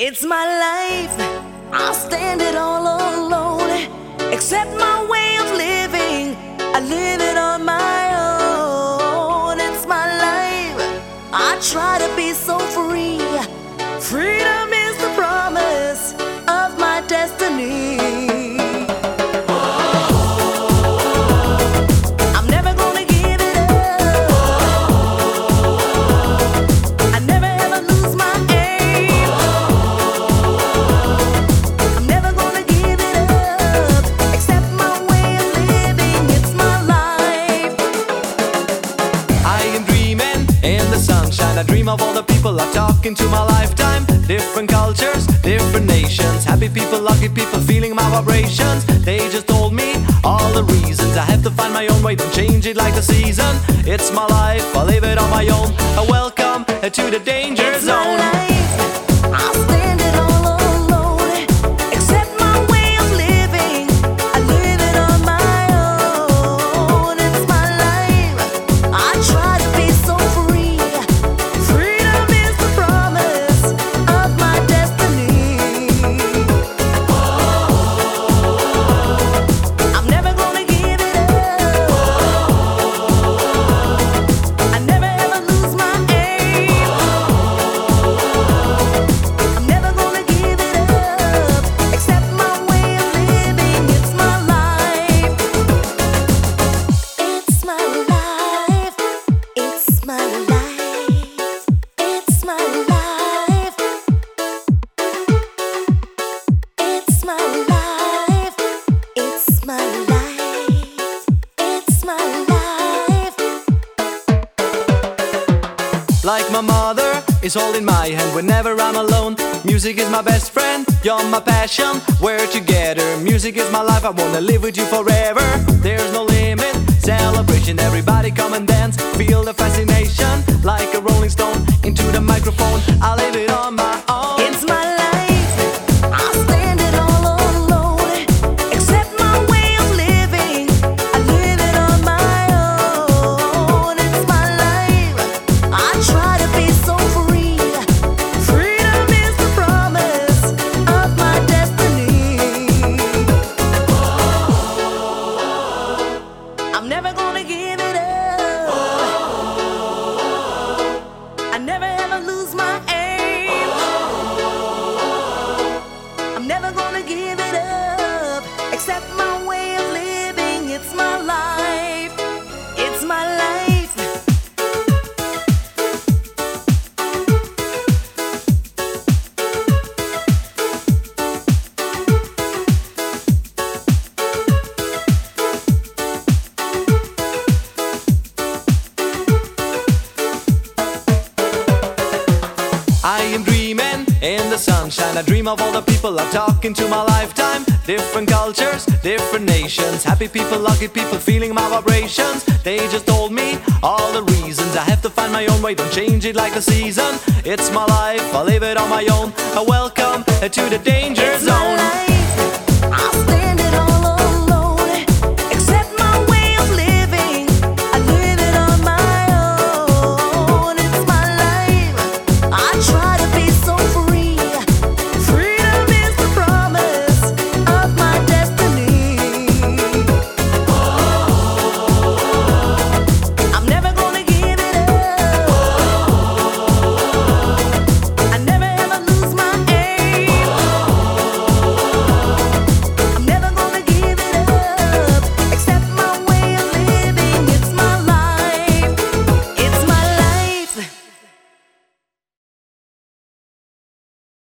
It's my life. I'll stand it all alone. Except my way of living. I live it on my own. It's my life. I try to be so free. Sunshine. I dream of all the people I talk into my lifetime. Different cultures, different nations. Happy people, lucky people, feeling my vibrations. They just told me all the reasons. I have to find my own way, don't change it like the season. It's my life, I live it on my own. I welcome to the danger Like my mother is holding my hand whenever I'm alone. Music is my best friend, you're my passion. We're together, music is my life. I wanna live with you forever. There's no limit, celebration. Everybody come and dance, feel the fascination. Like a rolling stone into the microphone. I gonna give it up. Accept my way of living. It's my life. In the sunshine. I dream of all the people I talk into my lifetime. Different cultures, different nations. Happy people, lucky people, feeling my vibrations. They just told me all the reasons. I have to find my own way, don't change it like the season. It's my life, I live it on my own. I welcome to the danger It's zone.